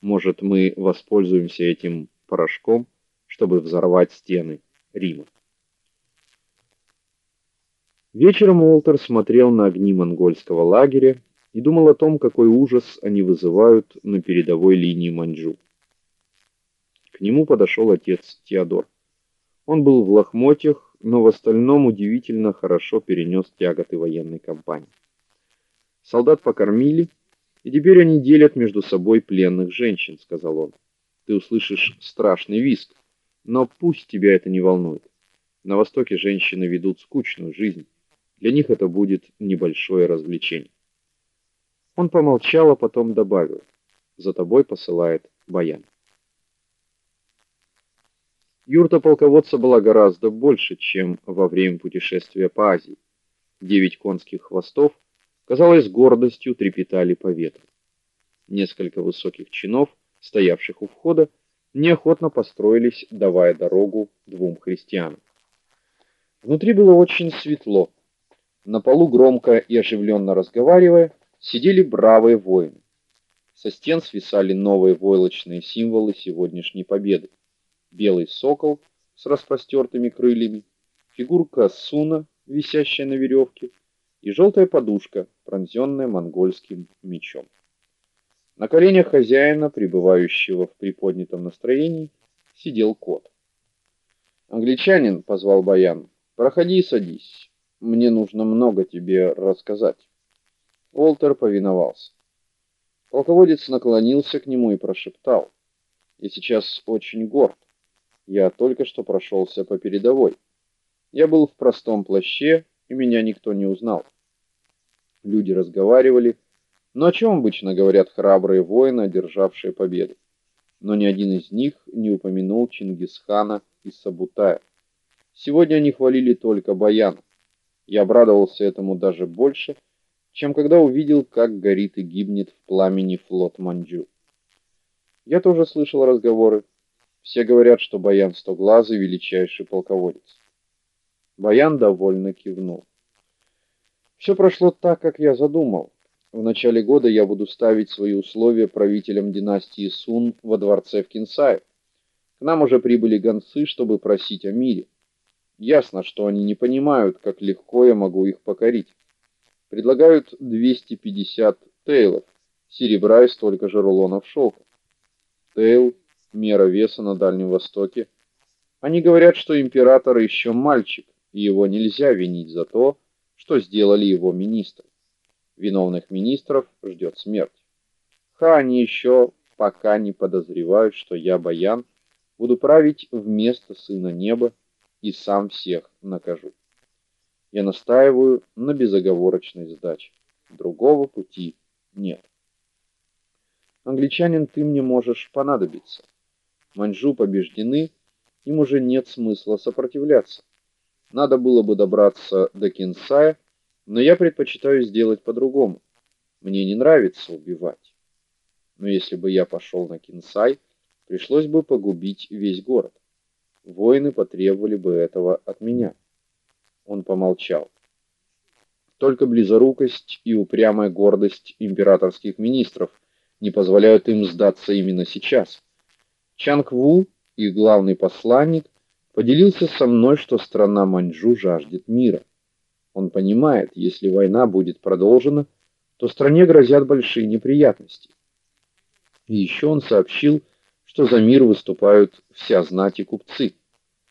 Может, мы воспользуемся этим порошком, чтобы взорвать стены Рима. Вечером Уолтер смотрел на огни монгольского лагеря и думал о том, какой ужас они вызывают на передовой линии Маньчжу. К нему подошел отец Теодор. Он был в лохмотьях, но в остальном удивительно хорошо перенес тяготы военной кампании. Солдат покормили, и теперь они делят между собой пленных женщин, сказал он. Ты услышишь страшный визг, но пусть тебя это не волнует. На востоке женщины ведут скучную жизнь. Для них это будет небольшое развлечение. Он помолчал, а потом добавил: "За тобой посылает Баян". Юрта полководца была гораздо больше, чем во время путешествия по Азии. Девять конских хвостов, казалось, гордостью трепетали по ветру. Несколько высоких чинов, стоявших у входа, неохотно построились, давая дорогу двум христианам. Внутри было очень светло. На полу громко и оживленно разговаривая, сидели бравые воины. Со стен свисали новые войлочные символы сегодняшней победы белый сокол с распростертыми крыльями, фигурка Суна, висящая на веревке, и желтая подушка, пронзенная монгольским мечом. На коленях хозяина, пребывающего в приподнятом настроении, сидел кот. Англичанин позвал Баян. Проходи садись. Мне нужно много тебе рассказать. Уолтер повиновался. Полководец наклонился к нему и прошептал: "Я сейчас очень горд. Я только что прошелся по передовой. Я был в простом плаще, и меня никто не узнал. Люди разговаривали, но о чем обычно говорят храбрые воины, одержавшие победу. Но ни один из них не упомянул Чингисхана и Сабутая. Сегодня они хвалили только Баяна. Я обрадовался этому даже больше, чем когда увидел, как горит и гибнет в пламени флот Маньчжу. Я тоже слышал разговоры все говорят, что Баян Стоглазый величайший полководец. Баян довольно кивнул. Все прошло так, как я задумал. В начале года я буду ставить свои условия правителям династии Сун во дворце в Кинсае. К нам уже прибыли гонцы, чтобы просить о мире. Ясно, что они не понимают, как легко я могу их покорить. Предлагают 250 тейлов, серебра и столько же рулонов шелка. Тейл мера веса на Дальнем Востоке. Они говорят, что император еще мальчик, и его нельзя винить за то, что сделали его министры. Виновных министров ждет смерть. Ха они еще пока не подозревают, что я Баян буду править вместо сына неба и сам всех накажу. Я настаиваю на безоговорочной сдаче. Другого пути нет. Англичанин, ты мне можешь понадобиться. Маньчжу побеждены, им уже нет смысла сопротивляться. Надо было бы добраться до Кинсая, но я предпочитаю сделать по-другому. Мне не нравится убивать. Но если бы я пошел на Кинсай, пришлось бы погубить весь город. Воины потребовали бы этого от меня. Он помолчал. Только близорукость и упрямая гордость императорских министров не позволяют им сдаться именно сейчас. Чангву, их главный посланник, поделился со мной, что страна Маньчжу жаждет мира. Он понимает, если война будет продолжена, то стране грозят большие неприятности. И еще он сообщил, что за мир выступают вся знать и купцы.